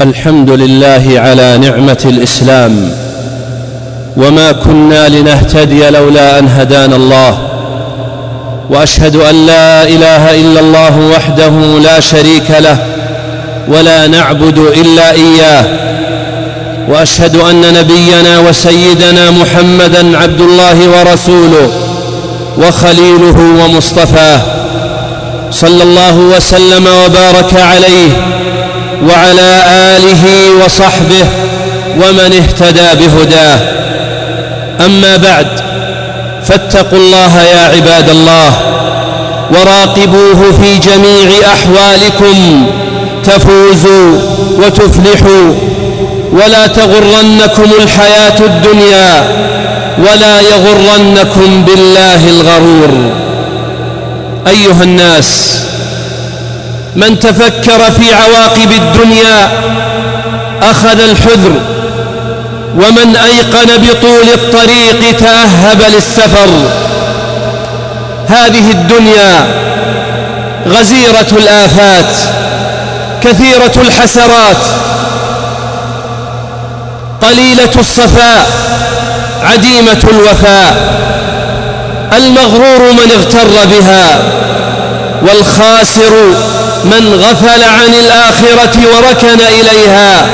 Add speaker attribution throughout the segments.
Speaker 1: الحمد لله على نعمة الإسلام. وما كنا لنهتدي لولا أن هدانا الله. وأشهد أن لا إله إلا الله وحده لا شريك له ولا نعبد إلا إياه. وأشهد أن نبينا وسيدنا محمدا عبد الله ورسوله وخليله ومصطفاه. صلى الله وسلم وبارك عليه. وعلى آله وصحبه ومن اهتدى بهداه. أما بعد فاتقوا الله يا عباد الله وراقبوه في جميع أحوالكم. تفوزوا وتفلحوا. ولا تغرنكم الحياة الدنيا ولا يغرنكم بالله الغرور. أيها الناس من تفكر في عواقب الدنيا أخذ الحذر ومن أيقن بطول الطريق تأهب للسفر. هذه الدنيا غزيرة الآفات كثيرة الحسرات قليلة الصفاء عديمة الوفاء. المغرور من اغتر بها والخاسر من غفل عن الآخرة وركن إليها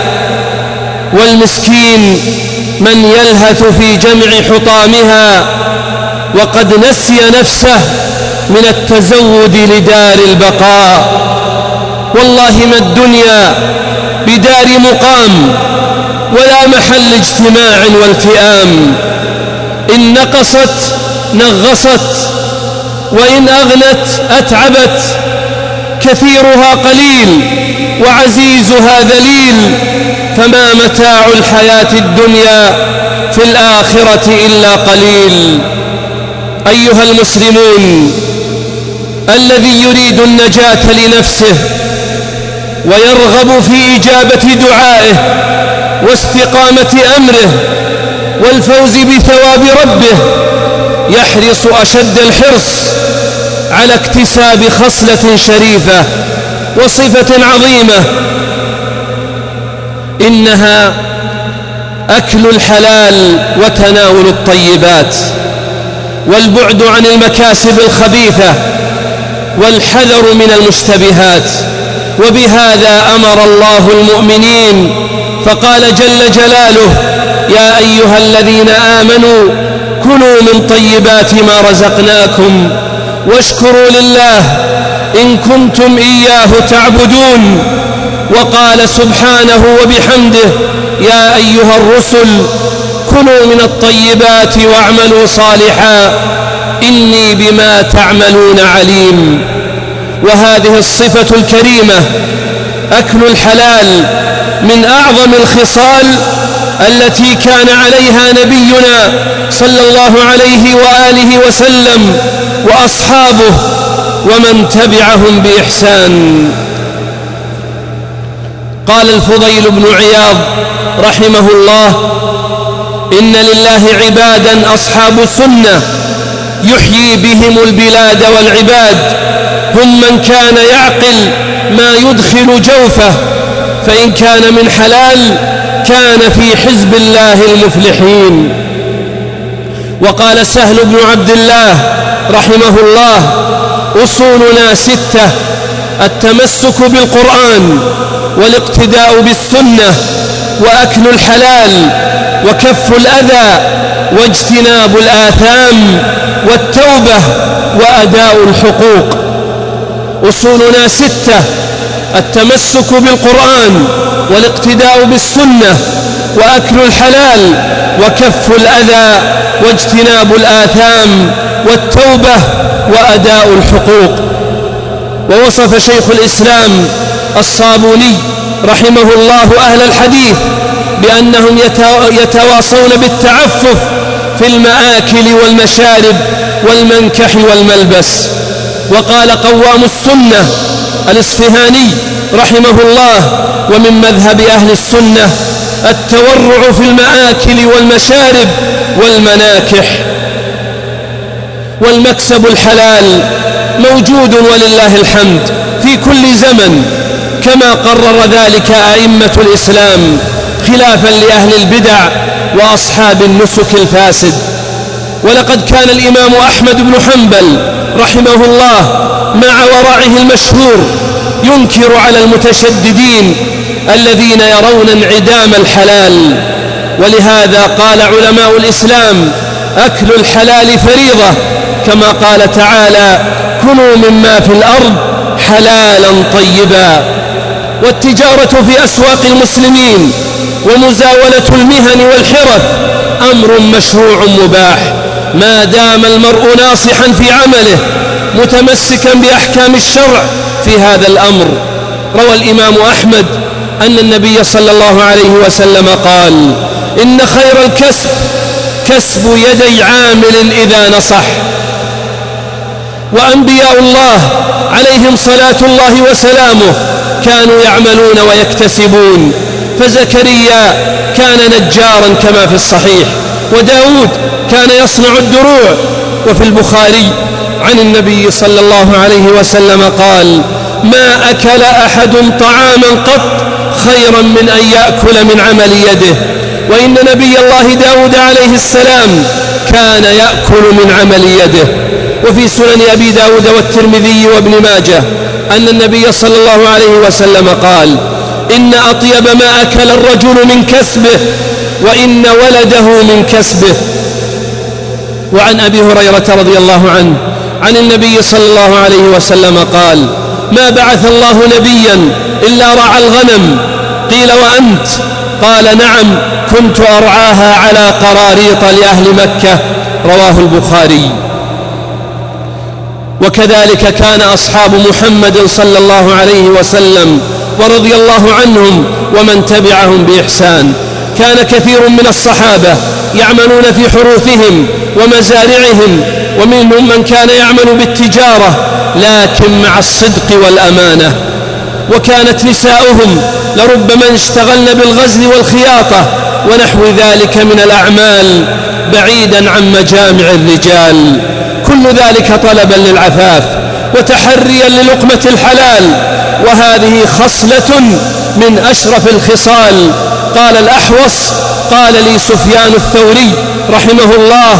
Speaker 1: والمسكين من يلهث في جمع حطامها وقد نسي نفسه من التزود لدار البقاء. والله ما الدنيا بدار مقام ولا محل اجتماع والتئام. إن نقصت نغصت وإن أغنت أتعبت. كثيرها قليل وعزيزها ذليل فما متاع الحياة الدنيا في الآخرة إلا قليل. أيها المسلمون الذي يريد النجاة لنفسه ويرغب في إجابة دعائه واستقامة أمره والفوز بثواب ربه يحرص أشد الحرص على اكتساب خصلة شريفة وصفة عظيمة. إنها أكل الحلال وتناول الطيبات والبعد عن المكاسب الخبيثة والحذر من المشتبهات. وبهذا أمر الله المؤمنين فقال جل جلاله يا أيها الذين آمنوا كلوا من طيبات ما رزقناكم واشكروا لله إن كنتم إياه تعبدون. وقال سبحانه وبحمده يا أيها الرسل كلوا من الطيبات واعملوا صالحا إني بما تعملون عليم. وهذه الصفة الكريمة أكل الحلال من أعظم الخصال التي كان عليها نبينا صلى الله عليه وآله وسلم وأصحابه ومن تبعهم بإحسان. قال الفضيل بن عياض رحمه الله إن لله عبادا أصحاب السنة يحيي بهم البلاد والعباد هم من كان يعقل ما يدخل جوفه فإن كان من حلال كان في حزب الله المفلحين. وقال سهل بن عبد الله رحمه الله أصولنا ستة التمسك بالقرآن والاقتداء بالسنة وأكل الحلال وكف الأذى واجتناب الآثام والتوبة وأداء الحقوق. أصولنا ستة التمسك بالقرآن والاقتداء بالسنة وأكل الحلال وكف الأذى واجتناب الآثام والتوبة وأداء الحقوق. ووصف شيخ الإسلام الصابوني رحمه الله أهل الحديث بأنهم يتواصون بالتعفف في المآكل والمشارب والمنكح والملبس. وقال قوام السنة الإصفهاني رحمه الله ومن مذهب أهل السنة التورع في المآكل والمشارب والمناكح. والمكسب الحلال موجود ولله الحمد في كل زمن كما قرر ذلك أئمة الإسلام خلافا لأهل البدع وأصحاب النسك الفاسد. ولقد كان الإمام أحمد بن حنبل رحمه الله مع ورعه المشهور ينكر على المتشددين الذين يرون انعدام الحلال. ولهذا قال علماء الإسلام أكل الحلال فريضة كما قال تعالى كلوا مما في الأرض حلالا طيبا والتجارة في أسواق المسلمين ومزاولة المهن والحرف أمر مشروع مباح. ما دام المرء ناصحا في عمله متمسكا بأحكام الشرع في هذا الأمر. روى الإمام أحمد أن النبي صلى الله عليه وسلم قال إن خير الكسب كسب يدي عامل إذا نصح. وأنبياء الله عليهم صلاة الله وسلامه كانوا يعملون ويكتسبون. فزكريا كان نجارا كما في الصحيح وداود كان يصنع الدروع وفي البخاري عن النبي صلى الله عليه وسلم قال ما أكل أحد طعاما قط خيرا من أن يأكل من عمل يده. وإن نبي الله داود عليه السلام كان يأكل من عمل يده. وفي سنن أبي داود والترمذي وابن ماجه أن النبي صلى الله عليه وسلم قال إن أطيب ما أكل الرجل من كسبه وإن ولده من كسبه. وعن أبي هريرة رضي الله عنه عن النبي صلى الله عليه وسلم قال ما بعث الله نبيا إلا رعى الغنم. قيل وأنت؟ قال نعم كنت أرعاها على قراريط لأهل مكة. رواه البخاري. وكذلك كان أصحاب محمد صلى الله عليه وسلم ورضي الله عنهم ومن تبعهم بإحسان. كان كثير من الصحابة يعملون في حروثهم ومزارعهم ومنهم من كان يعمل بالتجارة لكن مع الصدق والأمانة. وكانت نساؤهم لربما اشتغلن بالغزل والخياطة ونحو ذلك من الأعمال بعيدا عن مجامع الرجال. كل ذلك طلبا للعفاف وتحريا للقمة الحلال. وهذه خصلة من أشرف الخصال. قال الأحوص قال لي سفيان الثوري رحمه الله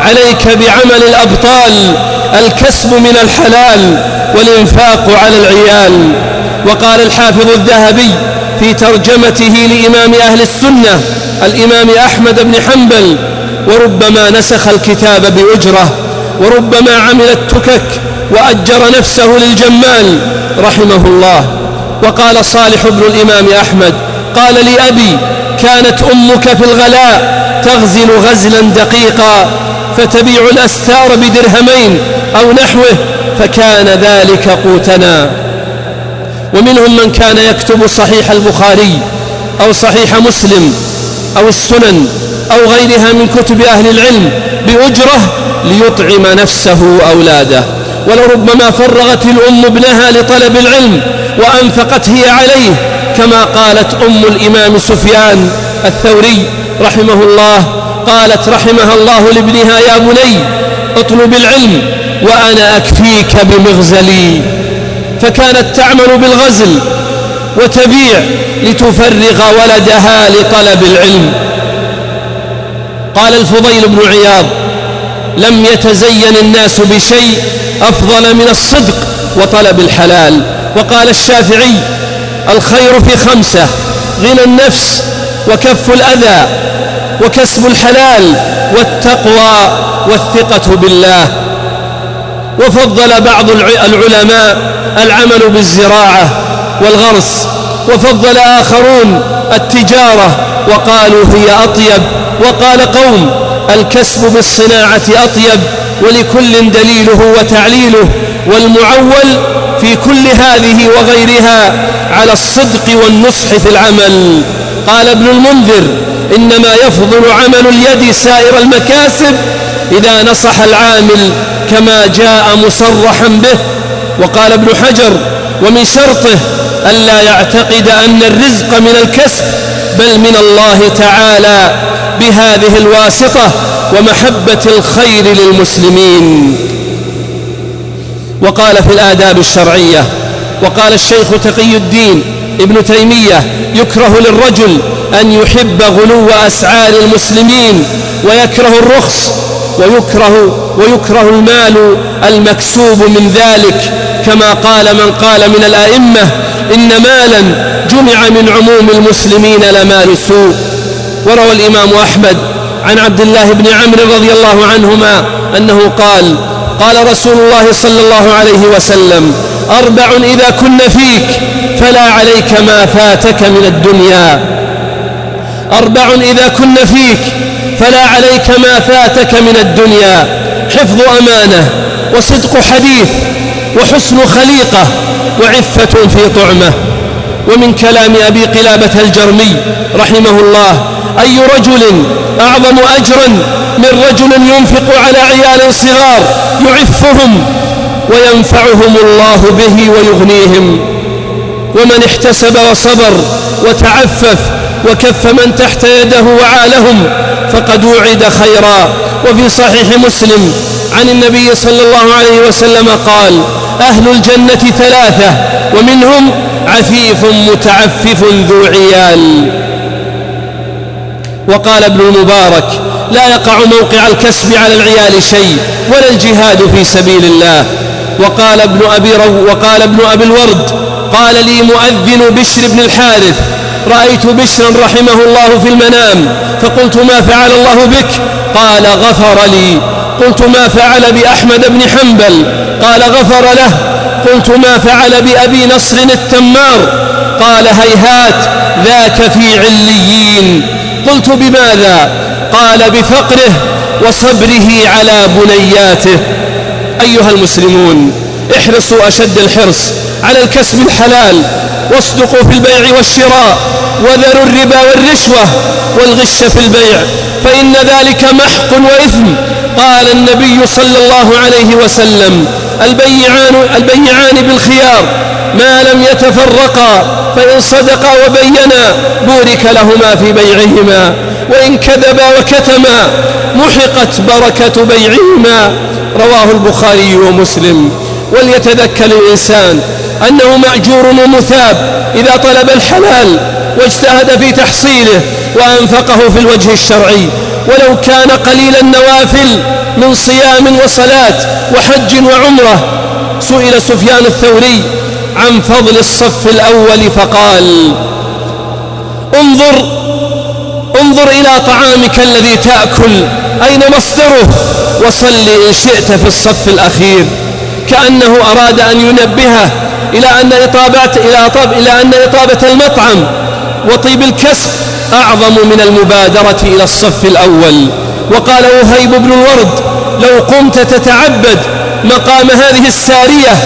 Speaker 1: عليك بعمل الأبطال الكسب من الحلال والإنفاق على العيال. وقال الحافظ الذهبي في ترجمته لإمام أهل السنة الإمام أحمد بن حنبل وربما نسخ الكتاب بأجرة وربما عمل التكك وأجر نفسه للجمال رحمه الله. وقال صالح بن الإمام أحمد قال لي أبي كانت أمك في الغلاء تغزل غزلا دقيقا فتبيع الأستار بدرهمين أو نحوه فكان ذلك قوتنا. ومنهم من كان يكتب صحيح البخاري أو صحيح مسلم أو السنن أو غيرها من كتب أهل العلم بأجرة ليطعم نفسه وأولاده ولربما فرغت الأم ابنها لطلب العلم وأنفقت هي عليه كما قالت أم الإمام سفيان الثوري رحمه الله قالت رحمها الله لابنها يا بني اطلب العلم وأنا أكفيك بمغزلي. فكانت تعمل بالغزل وتبيع لتفرغ ولدها لطلب العلم. قال الفضيل بن عياض لم يتزين الناس بشيء أفضل من الصدق وطلب الحلال. وقال الشافعي الخير في خمسة غنى النفس وكف الأذى وكسب الحلال والتقوى والثقة بالله. وفضل بعض العلماء العمل بالزراعة والغرس. وفضل آخرون التجارة. وقالوا هي أطيب. وقال قوم الكسب بالصناعة أطيب. ولكل دليله وتعليله والمعول في كل هذه وغيرها على الصدق والنصح في العمل. قال ابن المنذر إنما يفضل عمل اليد سائر المكاسب إذا نصح العامل كما جاء مصرحا به. وقال ابن حجر ومن شرطه ألا يعتقد أن الرزق من الكسب بل من الله تعالى. بهذه الواسطة ومحبة الخير للمسلمين. وقال في الآداب الشرعية وقال الشيخ تقي الدين ابن تيمية يكره للرجل أن يحب غلو أسعار المسلمين ويكره الرخص ويكره ويكره المال المكسوب من ذلك. كما قال من قال من الأئمة إن مالا جمع من عموم المسلمين لمال سوء. وروى الإمام أحمد عن عبد الله بن عمرو رضي الله عنهما أنه قال قال رسول الله صلى الله عليه وسلم أربع إذا كن فيك فلا عليك ما فاتك من الدنيا. أربع إذا كن فيك فلا عليك ما فاتك من الدنيا. حفظ أمانة وصدق حديث وحسن خليقة وعفة في طعمة. ومن كلام أبي قلابة الجرمي رحمه الله أي رجل أعظم أجرا من رجل ينفق على عيال صغار يعفهم وينفعهم الله به ويغنيهم. ومن احتسب وصبر وتعفف وكف من تحت يده وعالهم فقد وعد خيرا. وفي صحيح مسلم عن النبي صلى الله عليه وسلم قال أهل الجنة ثلاثة ومنهم عفيف متعفف ذو عيال. وقال ابن المبارك لا يقع موقع الكسب على العيال شيء ولا الجهاد في سبيل الله. وقال ابن أبي, رو وقال ابن أبي الورد قال لي مؤذن بشر بن الحارث رأيت بشرا رحمه الله في المنام فقلت ما فعل الله بك؟ قال غفر لي. قلت ما فعل بأحمد بن حنبل؟ قال غفر له. قلت ما فعل بأبي نصر التمار؟ قال هيهات ذاك في عليين. قلت بماذا؟ قال بفقره وصبره على بنياته. أيها المسلمون احرصوا أشد الحرص على الكسب الحلال واصدقوا في البيع والشراء وذروا الربا والرشوة والغش في البيع فإن ذلك محق وإثم. قال النبي صلى الله عليه وسلم البيعان, البيعان بالخيار ما لم يتفرقا فإن صدقا وبينا بورك لهما في بيعهما وإن كذبا وكتما محقت بركة بيعهما. رواه البخاري ومسلم. وليتذكر الإنسان أنه مأجور ومثاب إذا طلب الحلال واجتهد في تحصيله وأنفقه في الوجه الشرعي. ولو كان قليل النوافل من صيام وصلاة وحج وعمرة سئل سفيان الثوري عن فضل الصف الأول فقال انظر انظر إلى طعامك الذي تأكل أين مصدره وصل إن شئت في الصف الأخير. كأنه أراد أن ينبهه إلى أن إطابة إلى إلى أن إطابة المطعم. وطيب الكسب أعظم من المبادرة إلى الصف الأول. وقال وهيب بن الورد لو قمت تتعبد مقام هذه السارية.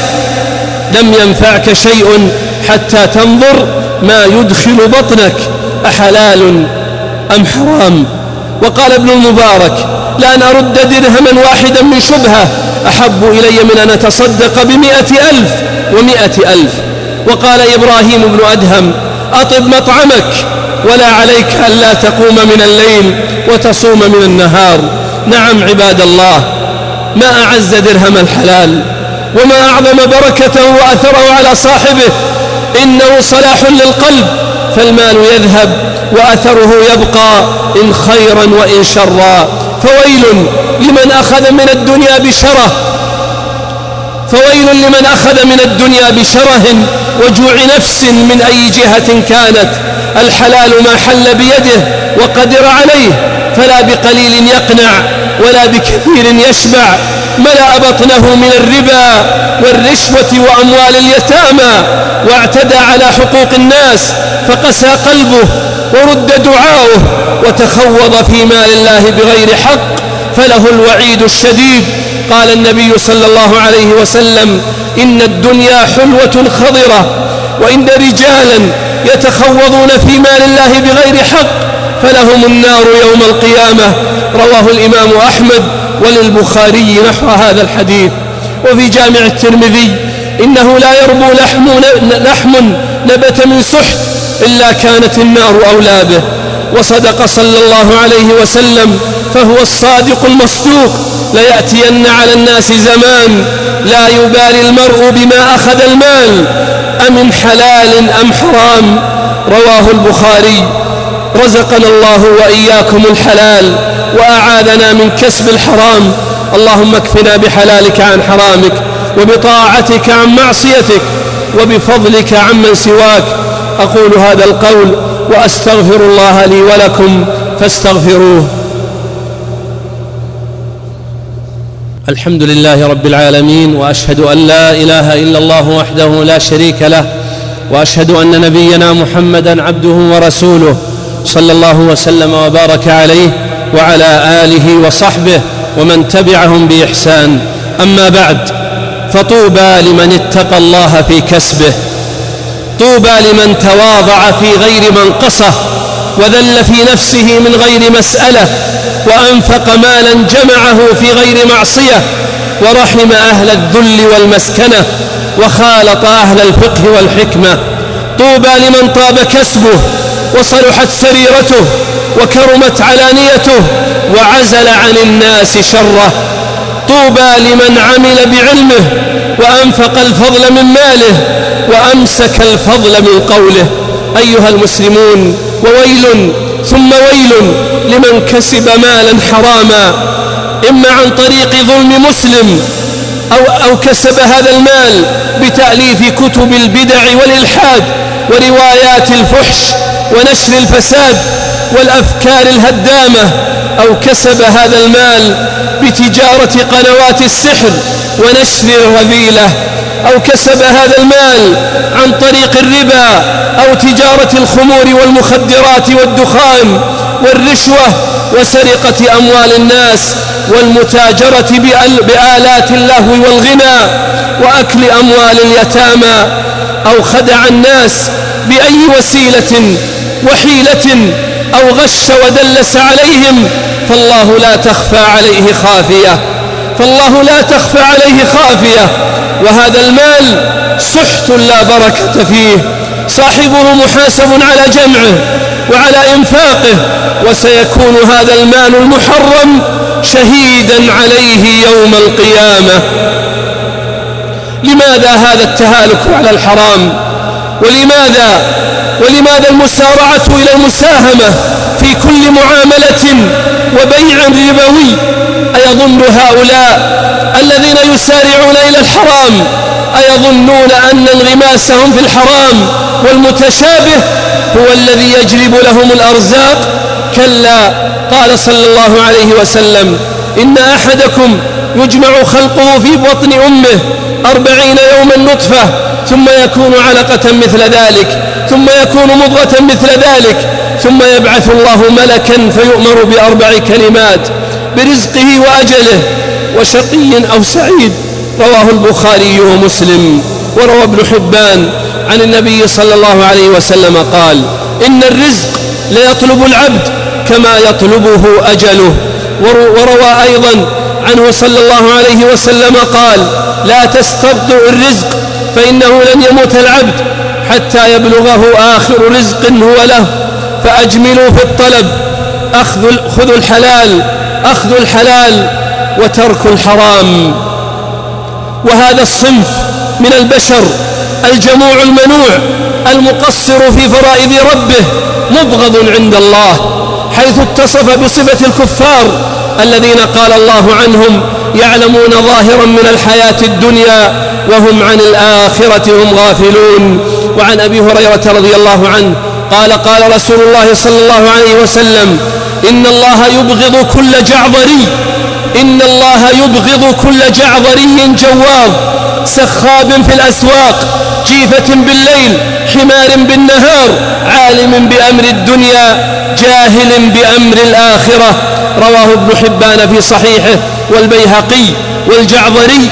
Speaker 1: لم ينفعك شيء حتى تنظر ما يدخل بطنك أحلال أم حرام؟ وقال ابن المبارك لأن أرد درهما واحدا من شبهة أحب إلي من أن أتصدق بمئة ألف ومئة ألف. وقال إبراهيم بن أدهم أطب مطعمك ولا عليك ألا تقوم من الليل وتصوم من النهار. نعم عباد الله ما أعز درهم الحلال وما أعظم بركته وأثره على صاحبه. إنه صلاح للقلب فالمال يذهب وأثره يبقى إن خيرا وإن شرا. فويل لمن أخذ من الدنيا بشره فويل لمن أخذ من الدنيا بشره وجوع نفس من أي جهة كانت. الحلال ما حل بيده وقدر عليه فلا بقليل يقنع ولا بكثير يشبع. ملأ بطنه من الربا والرشوة وأموال اليتامى. واعتدى على حقوق الناس فقسى قلبه ورد دعاؤه. وتخوض في مال الله بغير حق فله الوعيد الشديد. قال النبي صلى الله عليه وسلم إن الدنيا حلوة خضرة وإن رجالا يتخوضون في مال الله بغير حق فلهم النار يوم القيامة. رواه الإمام أحمد وللبخاري نحو هذا الحديث. وفي جامع الترمذي إنه لا يربو لحم, لحم نبت من سحت إلا كانت النار أولى به. وصدق صلى الله عليه وسلم فهو الصادق المصدوق. ليأتين على الناس زمان لا يبالي المرء بما أخذ المال أمن حلال أم حرام؟ رواه البخاري. رزقنا الله وإياكم الحلال وأعاذنا من كسب الحرام. اللهم اكفنا بحلالك عن حرامك وبطاعتك عن معصيتك وبفضلك عمن سواك. أقول هذا القول وأستغفر الله لي ولكم فاستغفروه. الحمد لله رب العالمين وأشهد أن لا إله إلا الله وحده لا شريك له وأشهد أن نبينا محمدا عبده ورسوله صلى الله وسلم وبارك عليه وعلى آله وصحبه ومن تبعهم بإحسان. أما بعد فطوبى لمن اتقى الله في كسبه طوبى لمن تواضع في غير منقصه وذل في نفسه من غير مسألة وأنفق مالا جمعه في غير معصية ورحم أهل الذل والمسكنة وخالط أهل الفقه والحكمة. طوبى لمن طاب كسبه وصلحت سريرته وكرمت علانيته وعزل عن الناس شره. طوبى لمن عمل بعلمه وأنفق الفضل من ماله وأمسك الفضل من قوله. أيها المسلمون وويل ثم ويل لمن كسب مالا حراما إما عن طريق ظلم مسلم أو أو كسب هذا المال بتأليف كتب البدع والإلحاد وروايات الفحش ونشر الفساد والأفكار الهدامة أو كسب هذا المال بتجارة قنوات السحر ونشر الرذيله أو كسب هذا المال عن طريق الربا أو تجارة الخمور والمخدرات والدخان والرشوة وسرقة أموال الناس والمتاجرة بآلات اللهو والغنى وأكل أموال اليتامى أو خدع الناس بأي وسيلة وحيلة أو غش ودلس عليهم فالله لا تخفى عليه خافية. فالله لا تخفى عليه خافية وهذا المال سحت لا بركة فيه. صاحبه محاسب على جمعه وعلى إنفاقه وسيكون هذا المال المحرم شهيدا عليه يوم القيامة. لماذا هذا التهالك على الحرام؟ ولماذا؟ ولماذا المسارعة إلى المساهمة في كل معاملة وبيع ربوي؟ أيظن هؤلاء الذين يسارعون إلى الحرام أيظنون أن انغماسهم في الحرام والمتشابه هو الذي يجلب لهم الأرزاق كلا قال صلى الله عليه وسلم إن أحدكم يجمع خلقه في بطن أمه أربعين يوما نطفة ثم يكون علقة مثل ذلك ثم يكون مضغة مثل ذلك ثم يبعث الله ملكا فيؤمر بأربع كلمات برزقه وأجله وشقي أو سعيد رواه البخاري ومسلم وروى ابن حبان عن النبي صلى الله عليه وسلم قال إن الرزق ليطلب العبد كما يطلبه أجله. وروى أيضا عنه صلى الله عليه وسلم قال لا تستبطئ الرزق فإنه لن يموت العبد حتى يبلغه آخر رزق هو له فأجملوا في الطلب أخذ خذوا الحلال أخذ الحلال وترك الحرام. وهذا الصنف من البشر الجموع المنوع المقصر في فرائض ربه مبغض عند الله حيث اتصف بصفة الكفار الذين قال الله عنهم يعلمون ظاهرا من الحياة الدنيا وهم عن الآخرة هم غافلون. وعن أبي هريرة رضي الله عنه قال قال رسول الله صلى الله عليه وسلم إن الله يبغض كل جعظري إن الله يبغض كل جعظري جواظ سخاب في الأسواق جيفة بالليل حمار بالنهار عالم بأمر الدنيا جاهل بأمر الآخرة. رواه ابن حبان في صحيحه والبيهقي والجعظري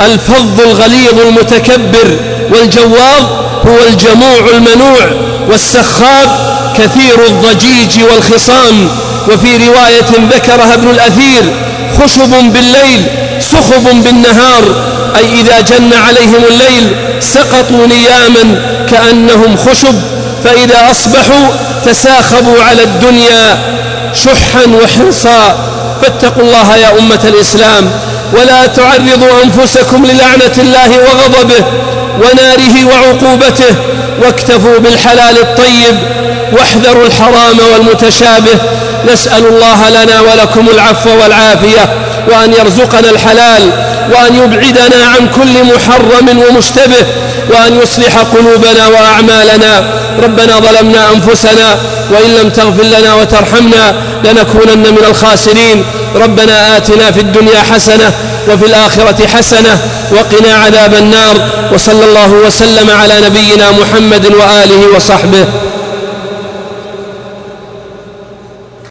Speaker 1: الفظ الغليظ المتكبر والجواظ هو الجموع المنوع والسخاب كثير الضجيج والخصام. وفي رواية ذكرها ابن الأثير خشب بالليل سخب بالنهار. أي إذا جن عليهم الليل سقطوا نياما كأنهم خشب. فإذا أصبحوا تساخبوا على الدنيا شحا وحرصا. فاتقوا الله يا أمة الإسلام. ولا تعرضوا أنفسكم للعنة الله وغضبه وناره وعقوبته واكتفوا بالحلال الطيب. واحذروا الحرام والمتشابه. نسأل الله لنا ولكم العفو والعافية وأن يرزقنا الحلال وأن يبعدنا عن كل محرم ومشتبه وأن يصلح قلوبنا وأعمالنا. ربنا ظلمنا أنفسنا وإن لم تغفر لنا وترحمنا لنكونن من الخاسرين. ربنا آتنا في الدنيا حسنة وفي الآخرة حسنة وقنا عذاب النار. وصلى الله وسلم على نبينا محمد وآله وصحبه.